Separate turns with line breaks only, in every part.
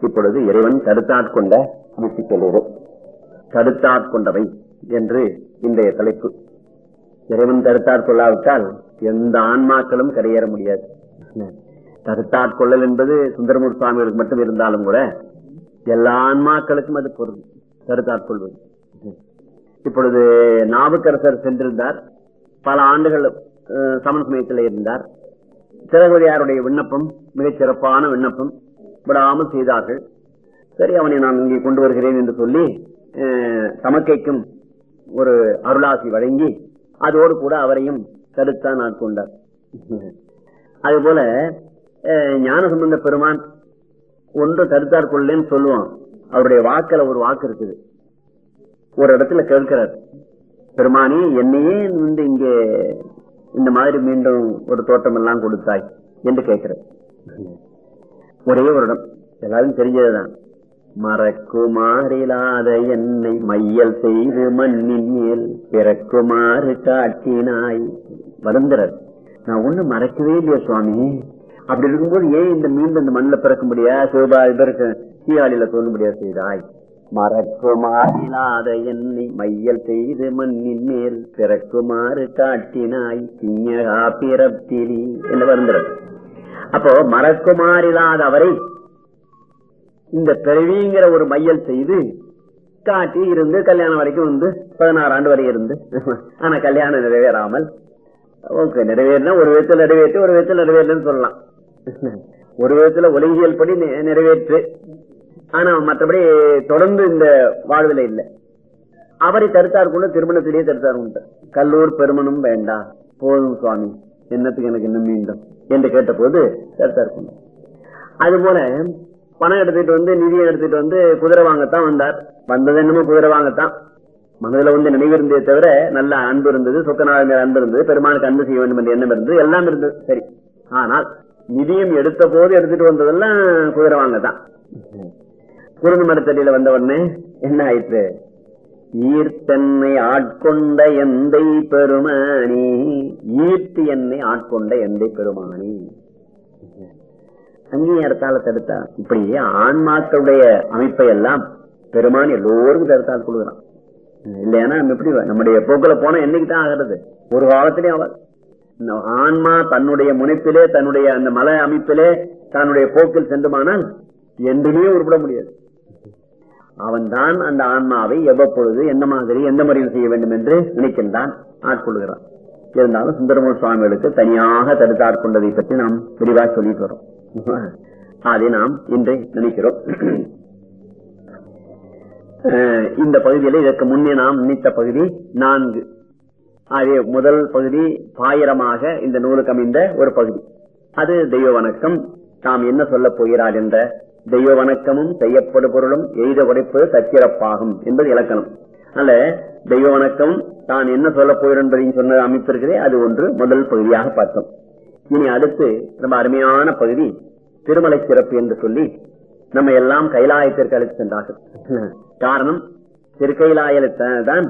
இப்பொழுது இறைவன் தடுத்தாட்கொண்ட அமைப்பு தடுத்தாட்கொண்டவை என்று இன்றைய தலைப்பு. இறைவன் தடுத்தாட்கொள்ளாவிட்டால் எந்த ஆன்மாக்களும் கரையேற முடியாது. தடுத்தாட்கொள்ளல் என்பது சுந்தரமூர் சுவாமிகளுக்கு மட்டும் இருந்தாலும் கூட எல்லா ஆன்மாக்களுக்கும் அது பொருள். தடுத்தாட்கொள்வது இப்பொழுது நாவுக்கரசர் சென்றிருந்தார். பல ஆண்டுகள் சமன் சமயத்தில் இருந்தார். திரகுதியாருடைய விண்ணப்பம் மிகச் சிறப்பான விண்ணப்பம். விடாமல் செய்தார்கள். சரி அவனை நான் இங்கே கொண்டு வருகிறேன் என்று சொல்லி அஹ், தமக்கைக்கும் ஒரு அருளாசி வழங்கி அதோடு கூட அவரையும் தடுத்தான் ஆட்கொண்டார் அதுபோல அஹ், ஞானசம்பந்த பெருமான் ஒன்று தடுத்தார் கொள்ளேன்னு சொல்லுவான். அவருடைய வாக்குல ஒரு வாக்கு இருக்குது. ஒரு இடத்துல கேட்கிறார் பெருமானி என்னையே வந்து இங்கே இந்த மாதிரி மீண்டும் ஒரு தோட்டம் எல்லாம் கொடுத்தாய்? என்று கேட்கிறார். ஒரே ஒரு இடம். எல்லாரும் தெரிஞ்சதுதான். மறக்குமாறிலாத என்னை மையல் செய்து மண்ணின் மேல் பிறக்குமாறு காட்டினாய். வருந்தரர். நான் ஒண்ணு மறக்கவே இல்லையா சுவாமி. அப்படி இருக்கும்போது ஏன் இந்த மீண்டும் இந்த மண்ணில் பிறக்க முடியாது சிவபா இதற்கு சீகாழியில தோன்ற முடியாது செய்தாய்? மறக்குமாறிலாத என்னை மையல் செய்து மண்ணின் மேல் பிறக்குமாறு காட்டினாய். பிஞகா பிறப்பிலி. என்று வருந்தரர்? அப்போ மறக்குமாறிலாத அவரை இந்த பிறவிங்கிற ஒரு மையல் செய்து காட்டி இருந்து கல்யாணம் வரைக்கும் வந்து பதினாறு ஆண்டு வரை இருந்து. ஆனா கல்யாணம் நிறைவேறாமல் ஓகே நிறைவேறினா ஒரு விதத்தில் நிறைவேற்று ஒரு விதத்தில் நிறைவேறலன்னு சொல்லலாம். ஒரு விதத்துல ஒலிங்கியல் படி நிறைவேற்று. ஆனா மற்றபடி தொடர்ந்து இந்த வாழ்வில் இல்லை. அவரை தடுத்தார் கூட திருமணத்திலேயே தடுத்தார் உண்டு. கல்லூர் பெருமனும் வேண்டாம். போதும் சுவாமி. என்னத்துக்கு எனக்கு இன்னும் மீண்டும்? என்று கேட்டபோது தடுத்தார் கொண்டு அதுபோல பணம் எடுத்துட்டு வந்து நிதியை எடுத்துட்டு வந்து குதிரை வாங்கத்தான் வந்தார். வந்தது என்னமோ குதிரை வாங்கத்தான். மனதுல வந்து நினைவு இருந்தே தவிர நல்ல அன்பு இருந்தது சொக்கநாத மேல அன்பு இருந்தது பெருமானுக்கு அன்பு செய்ய வேண்டும் என்ற எண்ணம் இருந்தது எல்லாம் இருந்தது. சரி. ஆனால் நிதியம் எடுத்த போது எடுத்துட்டு வந்ததெல்லாம் குதிரை வாங்கத்தான். குருந்து மரத்தடியில வந்த உடனே என்ன ஆயிற்று? ஈர்த்தன்னை ஆட்கொண்ட எந்தை பெருமானி? ஈர்த்து என்னை ஆட்கொண்ட எந்தை பெருமானி? அங்கீகாரத்தால தடுத்தா இப்படி ஆன்மாக்களுடைய அமைப்பை எல்லாம் பெருமான் எல்லோருக்கும் தடுத்தால் கொடுக்குறான். இல்லையானா நம்ம எப்படி நம்முடைய போக்கில போனா என்னைக்கு தான் ஆகிறது? ஒரு காலத்திலே அவர் ஆன்மா தன்னுடைய முனைப்பிலே தன்னுடைய அந்த மலை அமைப்பிலே தன்னுடைய போக்கில் சென்றுமானால் என்றுமே உருப்பிட முடியாது. அவன்தான் அந்த ஆன்மாவை எவ்வப்பொழுது எந்த மாதிரி எந்த முறையில் செய்ய வேண்டும் என்று நினைக்கின்றான் ஆட்கொள்கிறான். இருந்தாலும் சுந்தரமூர் சுவாமிகளுக்கு தனியாக தடுத்தாட்கொண்டதை பற்றி நாம் விரிவாக சொல்லிட்டு வரோம். அதை நாம் இன்று நினைக்கிறோம். அஹ் இந்த பகுதியில இதற்கு முன்னே நாம் நினைத்த பகுதி நான்கு. அதே முதல் பகுதி பாயிரமாக இந்த நூலுக்கு அமைந்த ஒரு பகுதி. அது தெய்வ வணக்கம். தாம் என்ன சொல்லப் போகிறார் என்ற தெய்வ வணக்கமும் செய்யப்படு பொருளும் எய்த உடைப்பது தச்சிறப்பாகும் என்பது இலக்கணம். அல்ல தெய்வ வணக்கம் தான் என்ன சொல்லப் போகிறோம் சொன்ன அமைப்பு அது ஒன்று முதல் பகுதியாக பார்த்தோம். இனி அடுத்து ரொம்ப அருமையான பகுதி திருமலை சிறப்பு என்று சொல்லி நம்ம எல்லாம் கைலாயத்திற்கு அழைத்து சென்றார்கள். காரணம் திருக்கைலாயத்தான்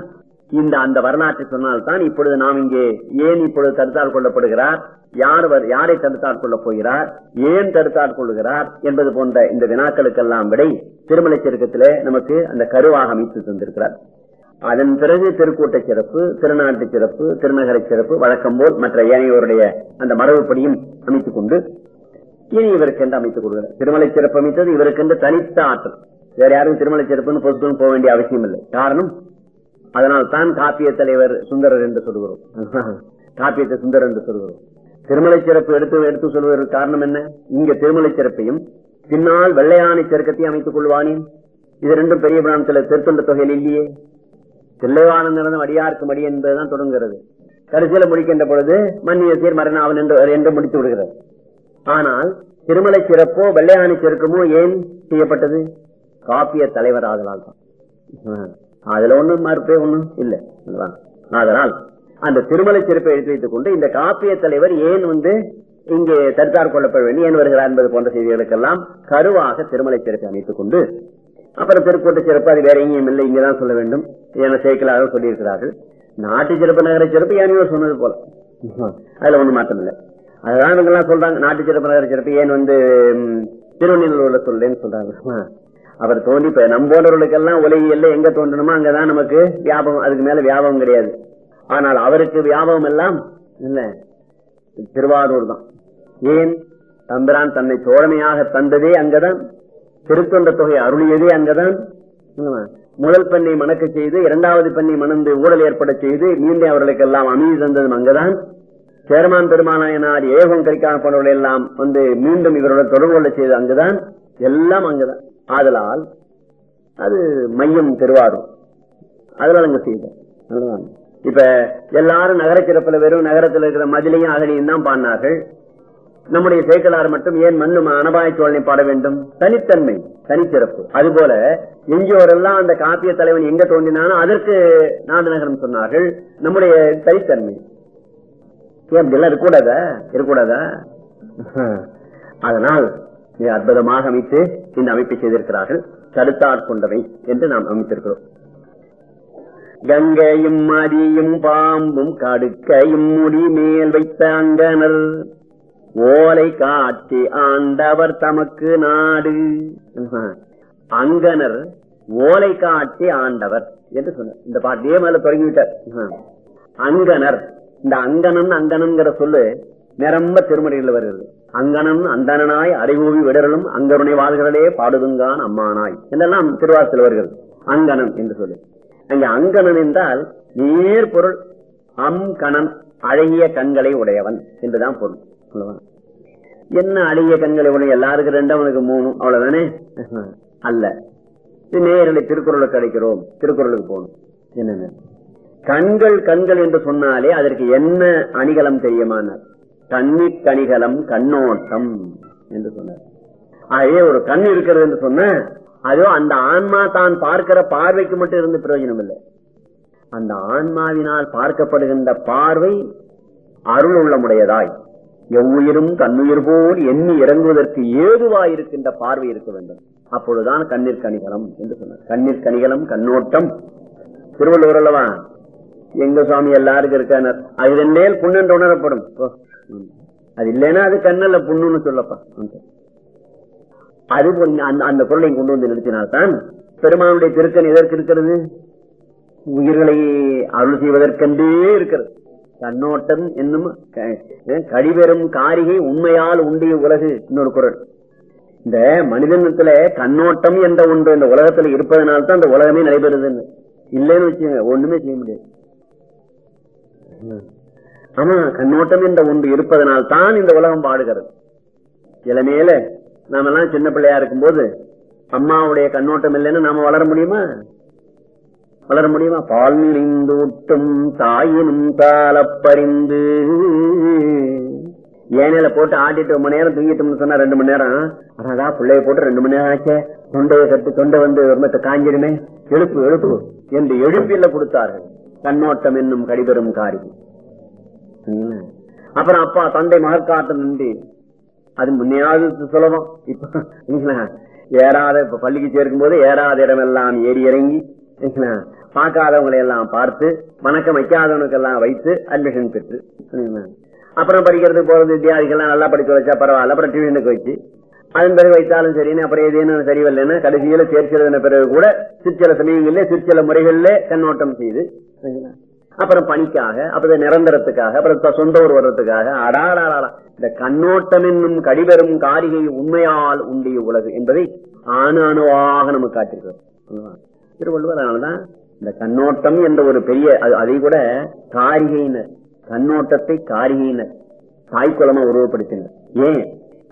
இந்த அந்த வரலாற்றை சொன்னால்தான் இப்பொழுது நாம் இங்கே ஏன் இப்பொழுது தடுத்தால் கொள்ளப்படுகிறார்? யார் வர்- யாரை தடுத்தால் கொள்ளப் போகிறார்? ஏன் தடுத்தால் கொள்ளுகிறார்? என்பது போன்ற இந்த வினாக்களுக்கெல்லாம் விடை திருமலை சிறுக்கத்திலே நமக்கு அந்த கருவாக அமைத்து தந்திருக்கிறார். அதன் பிறகு திருக்கூட்ட சிறப்பு திருநாட்டு சிறப்பு திருநகர சிறப்பு வழக்கம் போல் மற்ற ஏனையோருடைய அந்த மரபுப்படியும் அமைத்துக் கொண்டு இனி இவருக்கென்று அமைத்துக் கொள்கிறார் திருமலை சிறப்பு அமைத்தது இவருக்கென்று தனித்த ஆற்றல். வேற யாரும் திருமலை சிறப்புன்னு பொறுத்துன்னு போக வேண்டிய அவசியம் இல்லை காரணம் அதனால் தான் காப்பிய தலைவர் சுந்தரர் என்று சொல்கிறோம். காப்பியத்தை சுந்தரர் என்று சொல்கிறோம். திருமலை சிறப்பு எடுத்து எடுத்து சொல்வதற்கு காரணம் என்ன? இங்க திருமலை சிறப்பையும் பின்னால் வெள்ளையானை சிறக்கத்தையும் அமைத்துக் கொள்வானேன். இது ரெண்டும் பெரிய பிராணத்தில் திருத்தொண்ட தொகையில் இல்லையே. தில்லைவானந்திரதம் அடியாருக்கு மடி என்பதுதான் தொடங்குகிறது. கடைசியில முடிக்கின்ற பொழுது மன்னிய சீர் மரணாவன் என்று என்று முடித்து விடுகிறது ஆனால் திருமலை சிறப்போ வெள்ளையாணி சிறக்குமோ ஏன் செய்யப்பட்டது? காப்பிய தலைவர் ஆதலால் தான் அதுல ஒண்ணும் மறுப்பே ஒண்ணும் இல்லை. அதனால் அந்த திருமலை சிறப்பை எடுத்து வைத்துக் கொண்டு இந்த காப்பிய தலைவர் ஏன் வந்து இங்கே தற்கார் கொள்ளப்பட வேண்டி ஏன் வருகிறார் என்பது போன்ற செய்திகளுக்கெல்லாம் கருவாக திருமலை சிறப்பை அமைத்துக் கொண்டு அப்புறம் திருக்கோட்டை சிறப்பு அது வேற எங்கேயும் இல்லை இங்கதான் சொல்ல வேண்டும். என சேர்க்கலாக சொல்லியிருக்கிறார்கள். நாட்டு சிறப்பு நகர சிறப்பு யானையோ சொன்னது போல. அதுல ஒண்ணு மாற்றம் இல்லை அதுதான் இவங்க எல்லாம் சொல்றாங்க நாட்டு சிறப்பு நகர சிறப்பு ஏன் வந்து ம், திருவண்ணூர்ல சொல்லேன்னு சொல்றாங்க. அவர் தோண்டி இப்ப நம் போன்றவர்களுக்கெல்லாம் உலகியல்ல எங்க தோன்றணுமோ அங்கதான் நமக்கு வியாபகம் அதுக்கு மேல வியாபகம் கிடையாது. ஆனால் அவருக்கு வியாபகம் எல்லாம் இல்ல. திருவாரூர் தான். ஏன்? தம்பிரான் தன்னை தோழமையாக தந்ததே அங்கதான். திருத்தொண்ட தொகை அருளியதே அங்கதான். முதல் பெண்ணை மணக்க செய்து இரண்டாவது பெண்ணை மணந்து ஊழல் ஏற்பட செய்து மீண்டும் அவர்களுக்கெல்லாம் அமைதி தந்ததும் அங்கதான். சேரமான் பெருமானாயனார் ஏகம் கரிக்கான போனவர்கள் எல்லாம் வந்து மீண்டும் இவரோட தொடர்பு கொள்ள செய்து அங்குதான். எல்லாம் அங்குதான். ஆதலால் அது மையம் திருவாரூர் அதனால அங்க செய்தோம் இப்ப எல்லாரும் நகர சிறப்புல வெறும் நகரத்தில் இருக்கிற மதிலையும் அகலியும் தான் பாடினார்கள். நம்முடைய சேக்கலார் மட்டும் ஏன் மண்ணும் அனபாய சோழனை பாட வேண்டும்? தனித்தன்மை தனிச்சிறப்பு. அதுபோல எங்கேயோரெல்லாம் அந்த காப்பிய தலைவன் எங்க தோன்றினாலும் அதற்கு நாடு நகரம் சொன்னார்கள். நம்முடைய தனித்தன்மை. ஏன் அப்படிலாம் இருக்கக்கூடாதா? இருக்கக்கூடாதா? அதனால் மிக அற்புதமாக அமைத்து இந்த அமைப்பை செய்திருக்கிறார்கள். கருத்தார் கொண்டவை என்று நாம் அமைத்திருக்கிறோம். கங்கையும் மதியும் பாம்பும் கடுக்கையும் முடி மேல் வைத்த அங்கனர். ஓலை காட்சி ஆண்டவர் தமக்கு நாடு. அங்கனர் ஓலை காட்சி ஆண்டவர் என்று சொன்னார். இந்த பாட்டையே மேல தொடங்கிவிட்டார். அங்கனர். இந்த அங்கனன் அங்கனன்கிற சொல்லு நிரம்ப திருமறையில் வருகிறது. அங்கனன் அந்தனாய் அறிவூவி விடரலும் அங்கருணை வாழ்களே பாடுதுங்கான் அம்மானாய். என்றெல்லாம் திருவாசிலவர்கள் அங்கனன் என்று சொல்லு. அங்க அங்கனன் என்றால் நேர் பொருள் அம்கணன் அழகிய கண்களை உடையவன் என்றுதான் பொருள். என்ன அழகிய கண்களை உடைய எல்லாருக்கும் ரெண்டு அவனுக்கு மூணு அவ்வளவுதானே? அல்ல. நேரலை திருக்குறளுக்கு கிடைக்கிறோம் திருக்குறளுக்கு போகணும். என்னென்ன? கண்கள் கண்கள் என்று சொன்னாலே அதற்கு என்ன அணிகலம் தெரியுமானார்? கண்ணீர் கணிகலம் கண்ணோட்டம் என்று சொன்னார். ஆகவே ஒரு கண் இருக்கிறது என்று சொன்ன அதோ அந்த ஆன்மா தான் பார்க்கிற பார்வைக்கு மட்டும் இருந்து பிரயோஜனம் இல்லை. அந்த ஆன்மாவினால் பார்க்கப்படுகின்ற பார்வை அருள் உள்ளமுடையதாய் எவ்வுயிரும் தன்னுயிர் போல் எண்ணி இறங்குவதற்கு ஏதுவாயிருக்கின்ற பார்வை இருக்க வேண்டும். அப்பொழுதுதான் கண்ணீர் கணிகலம் என்று சொன்னார். கண்ணீர் கணிகலம் கண்ணோட்டம். திருவள்ளுவர் அல்லவா? எங்க சுவாமி எல்லாருக்கும் இருக்கார். அது ரெண்டே புண்ணென்று உணரப்படும். அது இல்லைன்னா அது கண்ணல்ல புண்ணுன்னு சொல்லப்பா. அது அந்த அந்த பொருளை கொண்டு வந்து நிறுத்தினால்தான் பெருமானுடைய திருக்கன் எதற்கு இருக்கிறது? உயிர்களை அருள் செய்வதற்கென்றே இருக்கிறது. கண்ணோட்டம் என்னும் கடிபெறும் காரிகை உண்மையால் உண்டிய உலகு இன்னொரு குரல். இந்த மனிதனத்துல கண்ணோட்டம் என்ற ஒன்று இந்த உலகத்துல இருப்பதனால்தான் அந்த உலகமே நடைபெறுதுன்னு. இல்லைன்னு வச்சுங்க ஒண்ணுமே செய்ய முடியாது. ஆமா கண்ணோட்டம் என்ற ஒன்று இருப்பதனால் தான் இந்த உலகம் பாடுகிறது இளமையில நாம எல்லாம் சின்ன பிள்ளையா இருக்கும்போது அம்மாவுடைய கண்ணோட்டம் இல்லைன்னு நாம வளர முடியுமா? வளர முடியுமா? பால் நினைந்தூட்டும் தாயினும் தாளப்பறிந்து. ஏனையில போட்டு ஆட்டிட்டு மணி நேரம் தூங்கிட்டோம்னு சொன்னா ரெண்டு மணி நேரம். அதான் பிள்ளைய போட்டு ரெண்டு மணி நேரம் ஆச்சே. தொண்டையை கட்டு தொண்டை வந்து ரொம்ப காஞ்சிருமே எழுப்பு எழுப்பு என்று எழுப்பில கொடுத்தார்கள். கண்ணோட்டம் என்னும் கடிபெறும் காரியம். அப்புறம் அப்பா தந்தை மகற்காட்டம் நின்று அது முன்னையாவது சுலபம். இப்ப ஏறாத இப்ப பள்ளிக்கு சேர்க்கும் போது ஏறாத இடமெல்லாம் ஏறி இறங்கி பார்க்காதவங்களை எல்லாம் பார்த்து வணக்கம் வைக்காதவனுக்கு எல்லாம் வைத்து அட்மிஷன் பெற்று அப்புறம் படிக்கிறதுக்கு போறது வித்தியாதிகள்லாம் நல்லா படிக்க வச்சா பரவாயில்ல. அப்புறம் டியூஷனுக்கு வச்சு அதன் பிறகு வைத்தாலும் சரின்னு அப்புறம் ஏதேனும் சரிவல்லைன்னு கடைசியில சேர்ச்சி பிறகு கூட சிற்சில சமயங்களிலே சிற்சில முறைகளிலே கண்ணோட்டம் செய்து அப்புறம் பணிக்காக அப்புறம் நிரந்தரத்துக்காக அப்புறம் சொந்த ஊர் வர்றதுக்காக அடாடாடா இந்த கண்ணோட்டம் என்னும் கடிபெறும் காரிகை உண்மையால் உண்டிய உலகு என்பதை அணு அணுவாக நமக்கு காட்டிருக்கிறோம் திருவள்ளுவர் அதனாலதான் இந்த கண்ணோட்டம் என்ற ஒரு பெரிய அதை கூட காரிகையினர் கண்ணோட்டத்தை காரிகையினர் தாய்க்குளமா உருவப்படுத்தினர். ஏன்?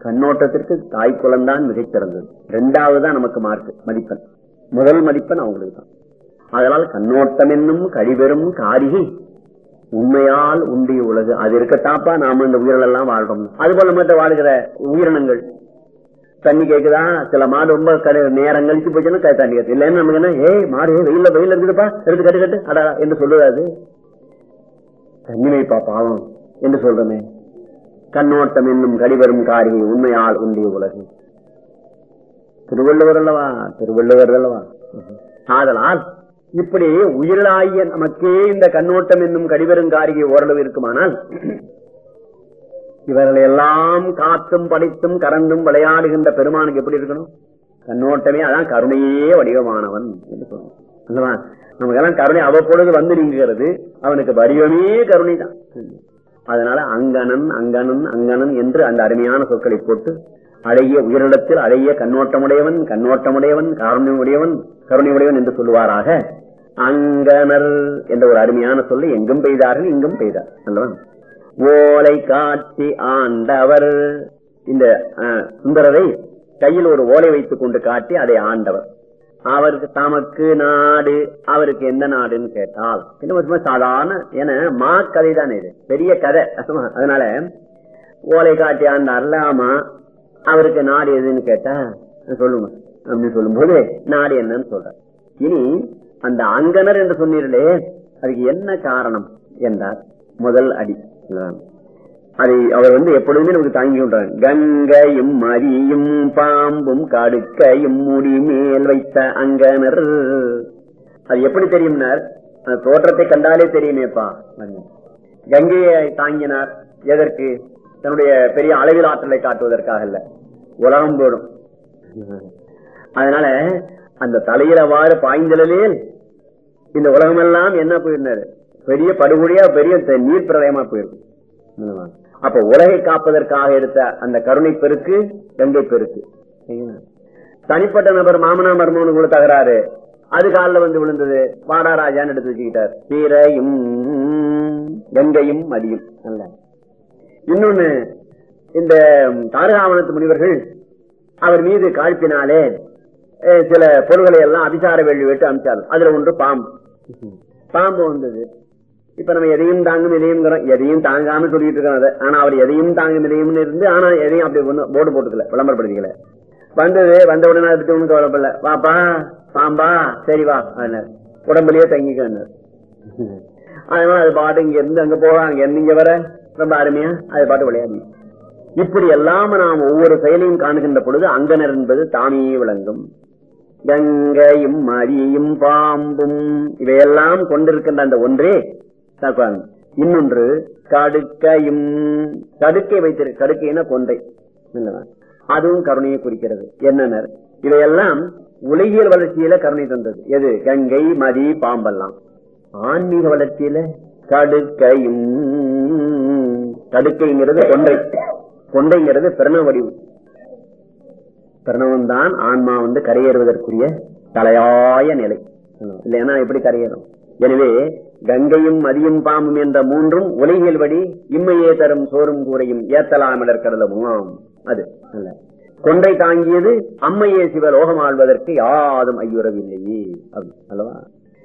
கண்ணோட்டத்திற்கு தாய்க்குளம் தான் மிகச்சிறந்தது. ரெண்டாவது தான் நமக்கு மார்க் மதிப்பெண். முதல் மதிப்பெண் அவங்களுக்கு தான் அதனால் கண்ணோட்டம் என்னும் கழிபெறும் காரிகை. உண்மையால் உண்டிய உலகு. அது இருக்கத்தாப்பா நாம இந்த உயிரில் எல்லாம் வாழ்றோம். அது போல மட்டும் வாழ்கிற உயிரினங்கள். தண்ணி கேக்குதா? சில மாடு ரொம்ப நேரம் கழிச்சு போச்சுன்னா தண்ணி கேட்கு இல்லைன்னு நமக்கு என்ன? ஏய் மாடு வெயில வெயில் இருக்குதுப்பா. எடுத்து கட்டு கட்டு. அடா என்று சொல்லுவாது தண்ணி வைப்பா பாவம் என்று சொல்றமே. கண்ணோட்டம் என்னும் கடிவரும் காரிகை உண்மையால் உண்டிய உலகு. திருவள்ளுவர் அல்லவா? திருவள்ளுவர் அல்லவா? ஆதலால் இப்படி உயிராகிய நமக்கே இந்த கண்ணோட்டம் என்னும் கடிவருங்காரிக ஓரளவு இருக்குமானால் இவர்களை எல்லாம் காத்தும் படித்தும் கறந்தும் விளையாடுகின்ற பெருமானுக்கு எப்படி இருக்கணும்? கண்ணோட்டமே அதான் கருணையே வடிவமானவன் என்று சொல்லுவோம் நமக்கெல்லாம் கருணை அவ்வப்பொழுது வந்து நீங்குகிறது. அவனுக்கு வடிவமே கருணை தான் அதனால அங்கனன் அங்கனன் அங்கனன் என்று அந்த அருமையான சொற்களை போட்டு அழகிய உயிரிடத்தில் அழகிய கண்ணோட்டமுடையவன் கண்ணோட்டமுடையவன் காரணமுடையவன் கருணையுடையவன் என்று சொல்லுவாராக. அங்கனர் என்ற ஒரு அருமையான சொல்லி எங்கும் பெய்தார்கள் இங்கும் பெய்தார். அல்லவா? ஓலை காட்சி ஆண்டவர். இந்த சுந்தரரை கையில் ஒரு ஓலை வைத்துக் கொண்டு காட்டி அதை ஆண்டவர். அவருக்கு தமக்கு நாடு அவருக்கு எந்த நாடுன்னு கேட்டால் என்ன சாதாரண ஏன்னா மா கதை தானே இது. பெரிய கதை அதனால ஓலை காட்டி ஆண்டார்ல ஆமா அவருக்கு நாடு எதுன்னு கேட்டா சொல்லுங்க. அப்படின்னு சொல்லும் போது நாடு என்னன்னு சொல்ற இனி அந்த அங்கனர் என்று சொன்னீர்களே அதுக்கு என்ன காரணம் என்றார். முதல் அடி. அதை அவர் வந்து எப்பொழுதுமே நமக்கு தாங்கி கொண்டார். கங்கையும் மரியும் பாம்பும் கடுக்கையும் முடி மேல் வைத்த அங்கனர். அது எப்படி தெரியும்னார்? அந்த தோற்றத்தை கண்டாலே தெரியுமேப்பா. கங்கையை தாங்கினார். எதற்கு? தன்னுடைய பெரிய அளவில் ஆற்றலை காட்டுவதற்காக இல்ல உலகம் போடும். அதனால அந்த தலையிலவாறு பாய்ந்தலே இந்த உலகமெல்லாம் என்ன போயிருந்தாரு? பெரிய படுகொடியா பெரிய நீர் பிரளயமா போயிருக்கும் அப்ப உலகை காப்பதற்காக எடுத்த அந்த கருணை பெருக்கு கங்கை பெருக்கு. தனிப்பட்ட நபர் மாமனா மர்மவனுக்கு கூட தகராறு. அது காலில் வந்து விழுந்தது. பாடாராஜான்னு எடுத்து வச்சுக்கிட்டார். சீரையும் கங்கையும் மதியும். நல்ல. இன்னொன்னு இந்த தாரகாவனத்து முனிவர்கள் அவர் மீது காழ்ப்பினாலே சில பொருள்களை எல்லாம் அபிசார வெள்ளி விட்டு அமிச்சார் அதுல ஒன்று பாம்பு. பாம்பு வந்தது. இப்ப நம்ம எதையும் தாங்கும் இதையும் எதையும் தாங்காம சொல்லிட்டு இருக்கோம் ஆனா அவர் எதையும் தாங்கும் இதையும் இருந்து ஆனா எதையும் அப்படி ஒண்ணு போர்டு போட்டுக்கல விளம்பரப்படுத்திக்கல. வந்தது வந்த உடனே அதை பத்தி கவலைப்படல. வாப்பா பாம்பா சரி வா உடம்புலயே தங்கிக்கன்னார் அதனால அது பாட்டு இங்க இருந்து அங்க போக அங்க இருந்து இங்க வர. ரொம்ப அருமையா அது பாட்டு விளையாடி. இப்படி எல்லாம நாம் ஒவ்வொரு செயலையும் காணுகின்ற பொழுது அங்கனர் என்பது தானே விளங்கும். கங்கையும் மரியும் பாம்பும் இவையெல்லாம் கொண்டிருக்கின்ற அந்த ஒன்றே இன்னொன்று கடுக்கையும் கடுக்கை வைத்திரு கடுக்கைனா கொண்டை அதுவும் கருணையை குறிக்கிறது. என்னனர்? இவையெல்லாம் உலகியல் வளர்ச்சியில கருணை தந்தது. எது? கங்கை மதி பாம்பெல்லாம். ஆன்மீக வளர்ச்சியில கடுக்கையும் கடுக்கைங்கிறது கொண்டை கொண்டைங்கிறது பிரண வடிவு பிரணவம் தான் ஆன்மா வந்து கரையேறுவதற்குரிய தலையாய நிலை. இல்லைன்னா எப்படி கரையேறும்? எனவே கங்கையும் மதியும் பாம்பும் என்ற மூன்றும் உலகியல் படி இம்மையே தரும் சோறும் கூரையும் ஏத்தலாமிடர் கடலமும் அது அல்ல. கொன்றை தாங்கியது அம்மையே சிவ லோகம் ஆள்வதற்கு யாதும் ஐயுறவில்லையே. அல்லவா?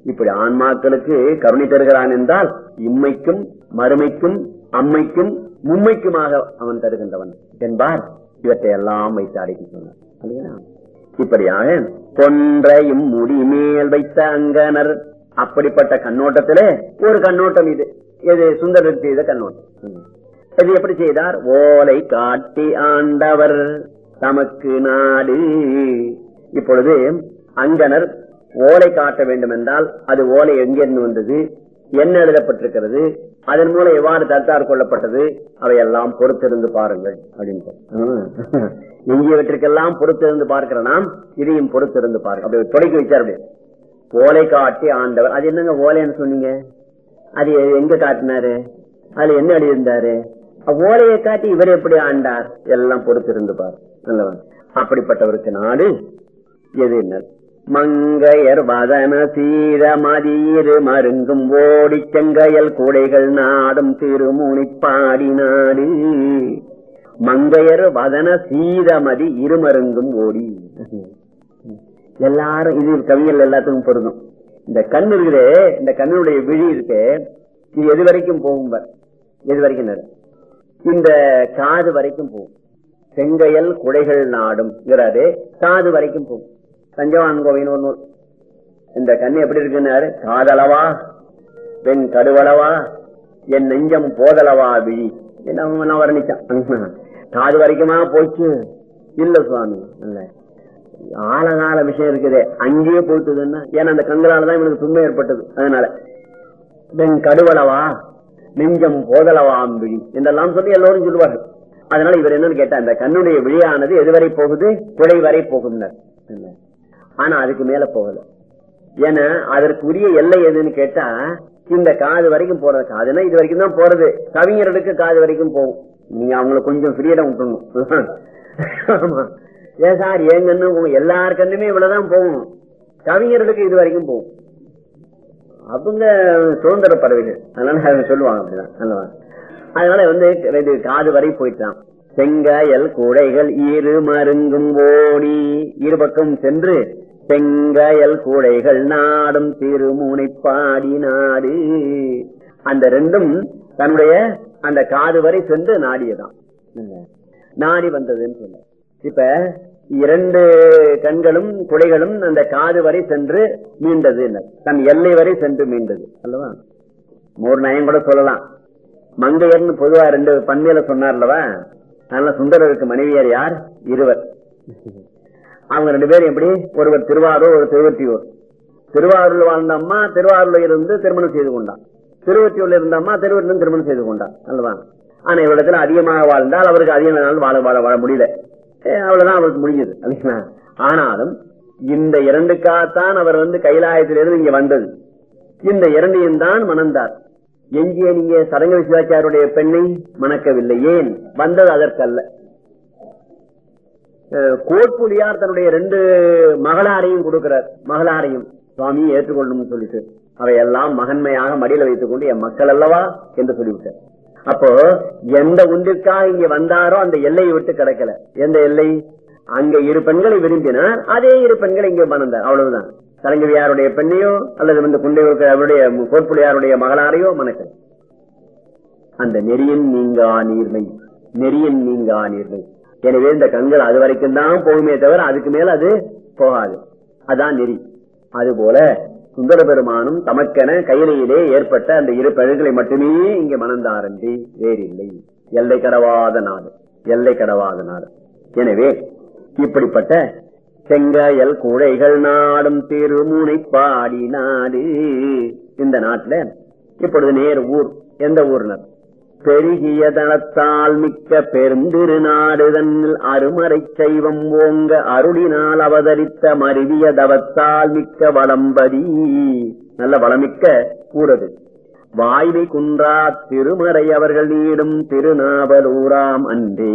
இப்படி ஆன்மாக்களுக்கு கருணை தருகிறான் என்றால் இம்மைக்கும் மறுமைக்கும் அம்மைக்கும் மும்மைக்குமாக அவன் தருகின்றவன் என்பார். இவற்றை எல்லாம் வைத்து அடைக்கின்றனர் இப்படியாக கொன்றையும் முடிமேல் வைத்த அங்கனர். அப்படிப்பட்ட கண்ணோட்டத்திலே ஒரு கண்ணோட்டம் இது. இது சுந்தரர் செய்த கண்ணோட்டம். இது எப்படி செய்தார்? ஓலை காட்டி ஆண்டவர் தமக்கு நாடு. இப்பொழுது அங்கனர் ஓலை காட்ட வேண்டும் என்றால் அது ஓலை எங்கிருந்து வந்தது? என்ன எழுதப்பட்டிருக்கிறது அதன் மூலம் எவ்வாறு தத்தார் கொள்ளப்பட்டது அவையெல்லாம் பொறுத்திருந்து பாருங்கள் அப்படின்னு இங்கியவற்றிற்கெல்லாம் பொறுத்திருந்து பார்க்கிற நாம் இதையும் பொறுத்திருந்து பாருங்க அப்படி தொடக்கி வச்சார் அப்படி. ஓலை காட்டி ஆண்டவர். அது என்னங்க ஓலைன்னு சொன்னீங்க? அது எங்க காட்டினாரு? அதுல என்ன எழுதியிருந்தாரு? ஓலையை காட்டி இவர் எப்படி ஆண்டார்? எல்லாம் பொறுத்திருந்து பாரு. நல்லவன். அப்படிப்பட்டவருக்கு நாடு எது? என்ன மங்கையர் வதன சீர மதியிரு மருங்கும் ஓடி செங்கையல் கூடைகள் நாடும் திருமுனிப்பாடி நாடு மங்கையர் வதன சீரமதி இருமருங்கும் ஓடி. எல்லாரும் இது கவிகள் எல்லாத்துக்கும் பொருந்தும். இந்த கண் இருக்குதே இந்த கண்ணுடைய விழி இருக்கு இது எது வரைக்கும் போகும் எது வரைக்கும் இந்த காது வரைக்கும் போகும். செங்கையல் குடைகள் நாடும் காது வரைக்கும் போகும். தஞ்சவான் கோவைன்னு ஒரு நூல் இந்த கண்ணு எப்படி இருக்குன்னாரு? காதளவா பெண் கடுவளவா? என் நெஞ்சம் போதளவா விழி என்ன அவன் வர்ணிச்சான்? காது வரைக்குமா போச்சு? இல்ல சுவாமி இல்ல. ஆழகால விஷயம் இருக்குதே அங்கேயே போயிட்டுதுன்னா ஏன்னா அந்த கண்களாலதான் இவனுக்கு துன்பம் ஏற்பட்டது. அதனால பெண் கடுவளவா? நெஞ்சம் போதளவாம் விழி என்றெல்லாம் சொல்லி எல்லோரும் சொல்லுவார்கள் அதனால இவர் என்னன்னு கேட்டா அந்த கண்ணுடைய விழியானது எதுவரை போகுது? குடை வரை போகும் ஆனா அதுக்கு மேல போகல. ஏன்னா அதற்குரிய எல்லை எதுன்னு கேட்டா இந்த காது வரைக்கும் போறது காதுன்னா இது வரைக்கும் தான் போறது. கவிஞர்களுக்கு காது வரைக்கும் போகும். நீங்க அவங்களை கொஞ்சம் ஃப்ரீடம் விட்டுணும் ஏ ஏன் சார் ஏங்கன்னு கண்ணு? எல்லார் கண்ணுமே இவ்வளவுதான் போகும் கவிஞர்களுக்கு இது வரைக்கும் போகும். அவங்க சுதந்திர பறவைகள். அதனால அவங்க சொல்லுவாங்க அப்படிதான். சொல்லுவாங்க அதனால வந்து இது காது வரை போயிட்டான். செங்காயல் கூடைகள் இரு மருங்கும் ஓடி இரு பக்கம் சென்று செங்காயல் கூடைகள் நாடும் திருமுனை பாடி நாடு. அந்த ரெண்டும் தன்னுடைய அந்த காது வரை சென்று நாடியதான் நாடி வந்ததுன்னு சொன்ன இப்ப இரண்டு கண்களும் குடைகளும் அந்த காது வரை சென்று மீண்டது தன் எல்லை வரை சென்று மீண்டது. அல்லவா? ஒரு நயம் கூட சொல்லலாம். மங்கையர்னு பொதுவா ரெண்டு பண்மையில சொன்னார்லவா அதனால சுந்தரருக்கு மனைவியார் யார்? இருவர். அவங்க ரெண்டு பேரும் எப்படி? ஒருவர் திருவாரூர் ஒரு திருவற்றியூர். திருவாரூர்ல வாழ்ந்த அம்மா திருவாரூர்ல இருந்து திருமணம் செய்து கொண்டான் திருவற்றியூர்ல இருந்த அம்மா திருவூர்ல திருமணம் செய்து கொண்டான் அல்லவா? ஆனா இவ்விடத்துல அதிகமாக வாழ்ந்தால் அவருக்கு அதிக நாள் வாழ வாழ வாழ முடியல. ஏ, அவ்வளவுதான் அவருக்கு முடிஞ்சது ஆனாலும் இந்த இரண்டுக்காகத்தான் அவர் வந்து கைலாயத்திலிருந்து இங்க வந்தது. இந்த இரண்டையும் தான் மணந்தார். எங்கே நீங்க சரங்க சிவாச்சாருடைய பெண்ணை மணக்கவில்லை. ஏன்? வந்தது அதற்கல்ல. கோட்புலியார் தன்னுடைய ரெண்டு மகளாரையும் கொடுக்கிறார். மகளாரையும் சுவாமி ஏற்றுக்கொள்ளணும்னு சொல்லிட்டு. அவையெல்லாம் மகன்மையாக மடியில வைத்துக் கொண்டு என் மக்கள் அல்லவா? என்று சொல்லிவிட்டார். அப்போ எந்த ஒன்றிற்காக இங்க வந்தாரோ அந்த எல்லையை விட்டு கிடக்கல. எந்த எல்லை? அங்க இரு பெண்களை விரும்பினார் அதே இரு பெண்களை இங்க மணந்தார் அவ்வளவுதான். சரங்கவியாருடைய பெண்ணையோ அல்லது வந்து குண்டை அவருடைய கோட்புலியாருடைய மகளாரையோ மணக்கல. அந்த நெறியின் நீங்கா நீர்மை. நெறியின் நீங்கா நீர்மை. எனவே இந்த கண்கள் அது வரைக்கும் தான் போகுமே தவிர அதுக்கு மேல அது போகாது. அதான் நெறி. அதுபோல சுந்தர பெருமானும் தமக்கென கையிலேயே ஏற்பட்ட அந்த இரு பெண்களை மட்டுமே இங்க மணந்தாரன்றி வேறில்லை. எல்லை கடவாத நாடு எல்லை கடவாத நாடு. எனவே இப்படிப்பட்ட செங்காயல் கூடைகள் நாடும் திருமுனை பாடி நாடு இந்த நாட்டுல இப்பொழுது நேர் ஊர் எந்த ஊர்னர்? பெருகிய தளத்தால் மிக்க பெருந்திருநாடு தன்னில் அருமறை செய்வம் ஓங்க அருளினால் அவதரித்த மருவிய தவத்தால் மிக்க வளம்பதி. நல்ல வளமிக்க கூடது வாய்மை குன்றா திருமறை அவர்கள் நீடும் திருநாவலூராம் அன்றே.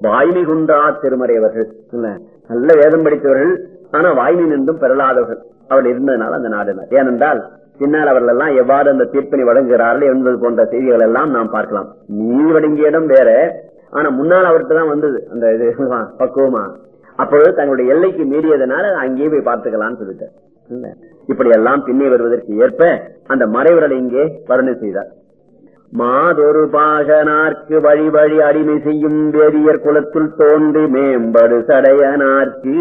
வாய்மை குன்றா திருமறை அவர்கள். நல்ல வேதம் படித்தவர்கள் ஆனா வாய்மை நின்றும் பெறலாதவர்கள். அவள் இருந்ததுனால அந்த நாடு ஏனென்றால் பின்னால் அவர்கள் எல்லாம் எவ்வாறு அந்த தீர்ப்பினை வழங்குகிறார்கள் என்பது போன்ற செய்திகள் எல்லாம் நாம் பார்க்கலாம். நீர் வழங்கிய இடம் வேற. ஆனா முன்னால் அவர்கிட்ட தான் வந்தது. அந்த இது பக்குவமா. அப்பொழுது தங்களுடைய எல்லைக்கு மீறியதுனால அங்கேயே போய் பார்த்துக்கலாம்னு சொல்லிட்டார். இப்படி எல்லாம் பின்னே வருவதற்கு ஏற்ப அந்த மறைவர்களை இங்கே வர்ணனை செய்தார். மாதொரு பாகனார்க்கு வழி வழி அடிமை செய்யும் வேதியர் குலத்தில் தோன்றி மேம்படு சடையனார்க்கு.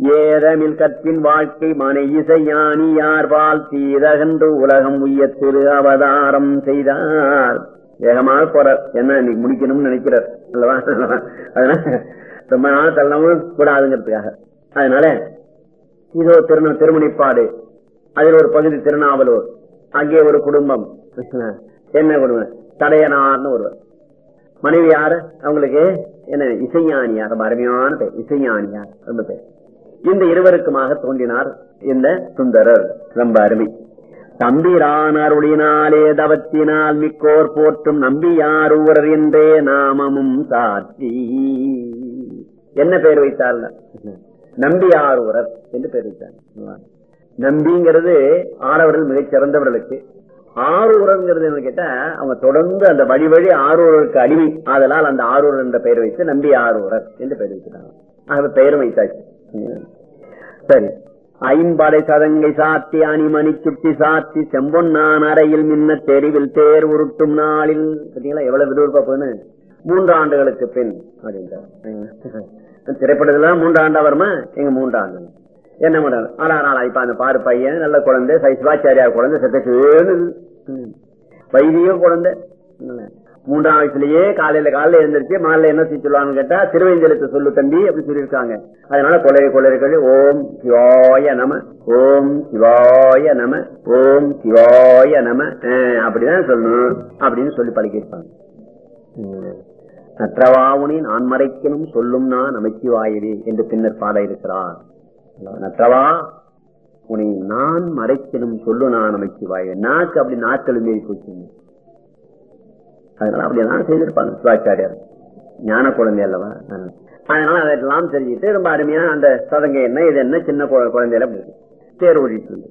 ஏதமில் கற்பின் வாழ்க்கை மனை இசையானி யார்பால் சீரகன்று உலகம் உய்ய திரு அவதாரம் செய்தார். வேகமாக போறார் என்ன இன்னைக்கு முடிக்கணும்னு நினைக்கிறார். அல்லவா? அதனால ரொம்ப நாள் தள்ளவும் கூடாதுங்கிறதுக்காக. அதனால இதோ திரு திருமணிப்பாடு அதில் ஒரு பகுதி திருநாவலூர். அங்கே ஒரு குடும்பம். என்ன குடும்பம்? தடையனார்னு ஒருவர். மனைவி யாரு? அவங்களுக்கு என்ன? இசைஞானியார் ரொம்ப அருமையான பேர். இசைஞானியார் ரொம்ப பேர். இந்த இருவருக்குமாக தோன்றினார் இந்த சுந்தரர். ரொம்ப அருமை. தம்பிரானருளினாலே தவத்தினால் மிக்கோர் போற்றும் நம்பியார் ஊரர் என்றே நாமமும் சாட்சி என்ன பெயர் வைத்தார் நம்பியார் ஊரர் என்று பெயர் வைத்தார். நம்பிங்கிறது ஆடவர்கள் மிகச் சிறந்தவர்களுக்கு ஆரூரங்கிறது என்ன கேட்டா அவங்க தொடர்ந்து அந்த வழி வழி ஆரூரருக்கு அடிமை. ஆதலால் அந்த ஆரூரர் என்ற பெயர் வைத்து நம்பி ஆரூரர் என்று பெயர் வைக்கிறாங்க ஆகவே பெயரும் வைத்தாச்சு. சரி. ஐம்படை சதங்கை சாத்தி அணிமணி சுட்டி சாத்தி செம்பொன்னான் அறையில் மின்ன தெருவில் தேர் உருட்டும் நாளில். பாத்தீங்களா எவ்வளவு விறுவிறுப்பா மூன்று ஆண்டுகளுக்கு பின் அப்படின்றார். திரைப்படத்துல மூன்று ஆண்டா வருமா? எங்க மூன்று ஆண்டு என்ன பண்றாரு ஆனா நாளா இப்ப அந்த பாரு பையன் நல்ல குழந்தை சை சிவாச்சாரியார் குழந்தை செத்து வைதிக குழந்தை. மூன்றாம் வயசுலயே காலையில காலையில எழுந்திருச்சு மாலையில என்ன செய்ய சொல்லுவாங்கன்னு கேட்டா திருவேந்தலத்தை சொல்லு தம்பி அப்படின்னு சொல்லியிருக்காங்க. அதனால கொள்ளை கொள்ளர்கள் ஓம் சிவாய நம ஓம் சிவாய நம ஓம் சிவாய நம அப்படிதான் சொல்லணும் அப்படின்னு சொல்லி பழகிருப்பாங்க நற்றவாவுனி நான் மறைக்கணும் சொல்லும் நான் அமைச்சிவாயவே என்று பின்னர் பாட இருக்கிறார். நற்றவா உனி நான் மறைக்கணும் சொல்லு நான் அமைச்சிவாயே நாக்கு அப்படி நாட்கள் மீறி போச்சு அதனால அப்படியெல்லாம் செய்திருப்பாங்க. சிவாச்சாரியார். ஞான குழந்தை அல்லவா? அதனால அதெல்லாம் தெரிஞ்சுட்டு ரொம்ப அருமையா அந்த சதங்க என்ன இது என்ன சின்ன குழந்தையில தேர் ஓடிட்டு இருந்து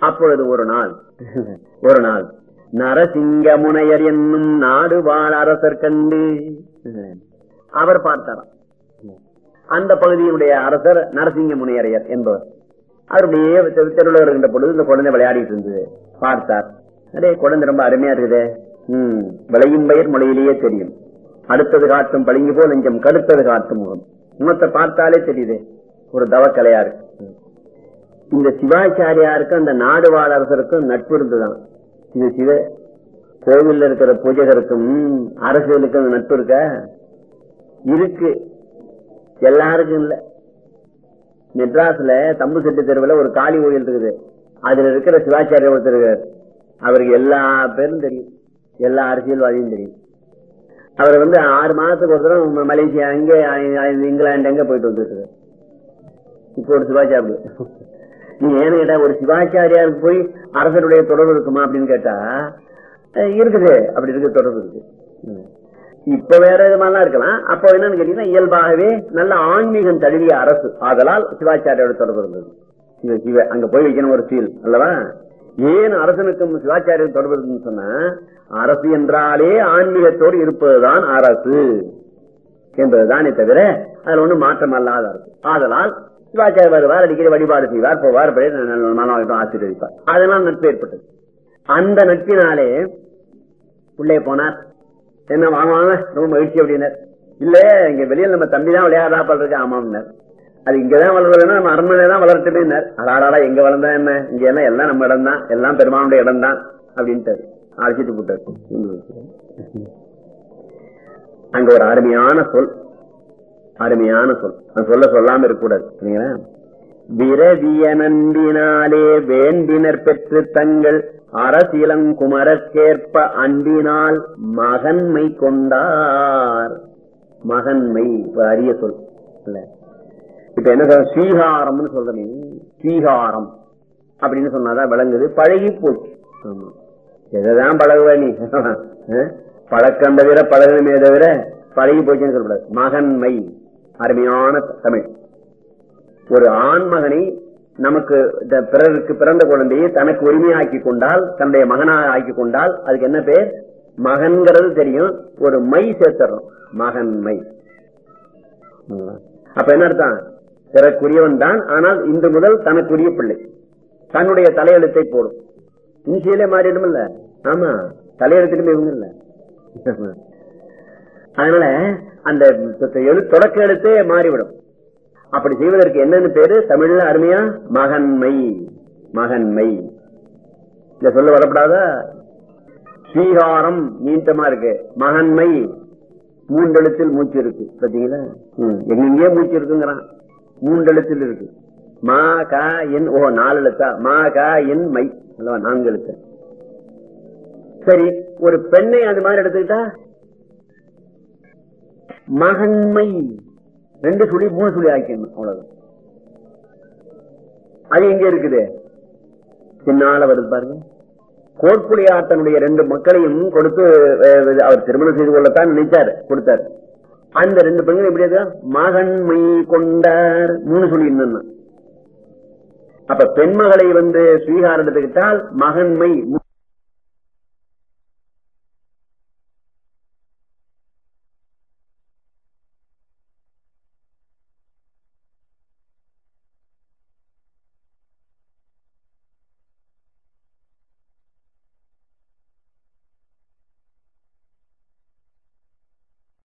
அப்பொழுது ஒரு நாள் ஒரு நாள் நரசிங்க முனையர் என்னும் நாடு வாழ அரசர் கண்டு அவர் பார்த்தாராம். அந்த பகுதியினுடைய அரசர் நரசிங்க முனையரையர் என்பவர். அவருடைய தெருவில் இருக்கின்ற பொழுது இந்த குழந்தை விளையாடிட்டு இருந்தது. பார்த்தார். அதே குழந்தை ரொம்ப அருமையா இருக்குதே. விளையும் பெயர் மொழியிலேயே தெரியும். அடுத்தது காட்டும் பளிங்கு போல் நெஞ்சம் கடுத்தது காட்டும் முகம். முகத்தை பார்த்தாலே தெரியுது. ஒரு தவக்கலையா இருக்கு இந்த சிவாச்சாரியாருக்கும் அந்த நாடு வாழ் அரசருக்கும் நட்பு இருந்துதான். இது சிவ கோவில் இருக்கிற பூஜகருக்கும் அரசியலுக்கும் நட்பு இருக்க? இருக்கு. எல்லாருக்கும் இல்ல. மெட்ராஸ்ல தம்பு செட்டு தெருவில் ஒரு காளி கோயில் இருக்குது. அதுல இருக்கிற சிவாச்சாரிய ஒருத்தர் அவருக்கு எல்லா பேரும் தெரியும். எல்லா அரசியல்வாதியும் தெரியும். அவர் வந்து ஆறு மாசத்துக்கு ஒரு தடவை மலேசியா அங்கே இங்கிலாந்து எங்க போயிட்டு வந்துட்டு இப்போ ஒரு சிவாச்சாரி நீ ஏன்னு கேட்டா ஒரு சிவாச்சாரியாருக்கு போய் அரசருடைய தொடர்பு இருக்குமா அப்படின்னு கேட்டா இருக்குது. அப்படி இருக்கு தொடர்பு இருக்கு. இப்ப வேற விதமாலாம் இருக்கலாம். அப்ப என்னன்னு கேட்டீங்கன்னா இயல்பாகவே நல்ல ஆன்மீகம் தழுவிய அரசு. ஆதலால் சிவாச்சாரியோட தொடர்பு இருந்தது. சிவ சிவ அங்க போய் வைக்கணும் ஒரு சீல் அல்லவா? ஏன் அரசனுக்கும் சிவாச்சாரியர் தொடர்பு இருக்குன்னு சொன்னா அரசு என்றாலே ஆன்மீகத்தோடு இருப்பதுதான் அரசு என்பதுதானே தவிர அதில் ஒன்றும் மாற்றம் அல்லாத அரசு. ஆதலால் சிவாச்சாரிய வருவார் அடிக்கடி வழிபாடு செய்வார் போவார் ஆசீர்வதிப்பார். அதனால் நட்பு ஏற்பட்டது. அந்த நட்பினாலே உள்ளே போனார். என்ன வாங்குவாங்க ரொம்ப மகிழ்ச்சி அப்படின்னார். இல்ல இங்க வெளியில் நம்ம தம்பி தான் விளையாடா இருக்கு. ஆமாம்னார். அது இங்கதான் வளர்றதுன்னா நம்ம அரண்மனை தான் வளர்த்துமே அடாடாடா எங்க வளர்ந்தா என்ன? இங்க என்ன எல்லாம் நம்ம இடம் தான் எல்லாம் பெருமானுடைய இடம் தான் அப்படின்ட்டு அழைச்சிட்டு போட்டார். அங்க ஒரு அருமையான சொல். அருமையான சொல். நான் சொல்ல சொல்லாம இருக்கக்கூடாது. சரிங்களா விரவிய நம்பினாலே வேண்டினர் பெற்று தங்கள் அரசியலங்குமரற்கேற்ப அன்பினால் மகன்மை கொண்டார். மகன்மை ஒரு அரிய சொல். இல்ல. இப்ப என்ன சொல்ற ஸ்வீகாரம்னு சொல்றேன். ஸ்வீகாரம் அப்படின்னு சொன்னாதான் விளங்குது. பழகி போச்சு. எதைதான் பழகுவ நீ? பழக்கம் தவிர பழகணுமே தவிர பழகி போச்சுன்னு சொல்லக்கூடாது. மகன்மை. அருமையான தமிழ். ஒரு ஆண் மகனை நமக்கு இந்த பிறருக்கு பிறந்த குழந்தையை தனக்கு உரிமையாக்கி கொண்டால் தன்னுடைய மகனாக ஆக்கி கொண்டால் அதுக்கு என்ன பேர்? மகன்கிறது தெரியும். ஒரு மை சேர்த்துறோம். மகன்மை. அப்ப என்ன அர்த்தம்? பிறக்குரியவன் தான் ஆனால் இன்று முதல் தனக்குரிய பிள்ளை. தன்னுடைய தலையெழுத்தை போடும். இன்சியலே மாறிடும் இல்ல ஆமா தலையெழுத்துக்குமே இவங்க இல்ல அதனால அந்த எழு தொடக்க எழுத்தே மாறிவிடும். அப்படி செய்வதற்கு என்னன்னு பேரு? தமிழ்ல அருமையா மகன்மை மகன்மை. இந்த சொல்ல வரப்படாதா? ஸ்வீகாரம் நீட்டமா இருக்கு. மகன்மை மூன்றெழுத்தில் மூச்சு இருக்கு. பாத்தீங்களா எங்கெங்கே மூச்சு இருக்குங்கிறான். மூன்றெழுத்தில் இருக்கு. மா கா என் ஓ நாலு எழுத்தா? மா கா என் மை. அல்லவா? நான்கு எழுத்து சரி ஒரு பெண்ணை அது மாதிரி எடுத்துக்கிட்டா? மகன்மை. ரெண்டு சுழி மூணு சுழி ஆக்கணும் அவ்வளவு அது எங்க இருக்குது? பின்னால வருது பாருங்க. கோட்புலியாத்தனுடைய ரெண்டு மக்களையும் கொடுத்து அவர் திருமணம் செய்து கொள்ளத்தான் நினைச்சாரு கொடுத்தார். அந்த ரெண்டு பெண்கள் எப்படி மகன்மை கொண்டார். மூணு சொல்லி என்னன்னா அப்ப பெண்மகளை வந்து ஸ்வீகாரம் எடுத்துக்கிட்டால் மகன்மை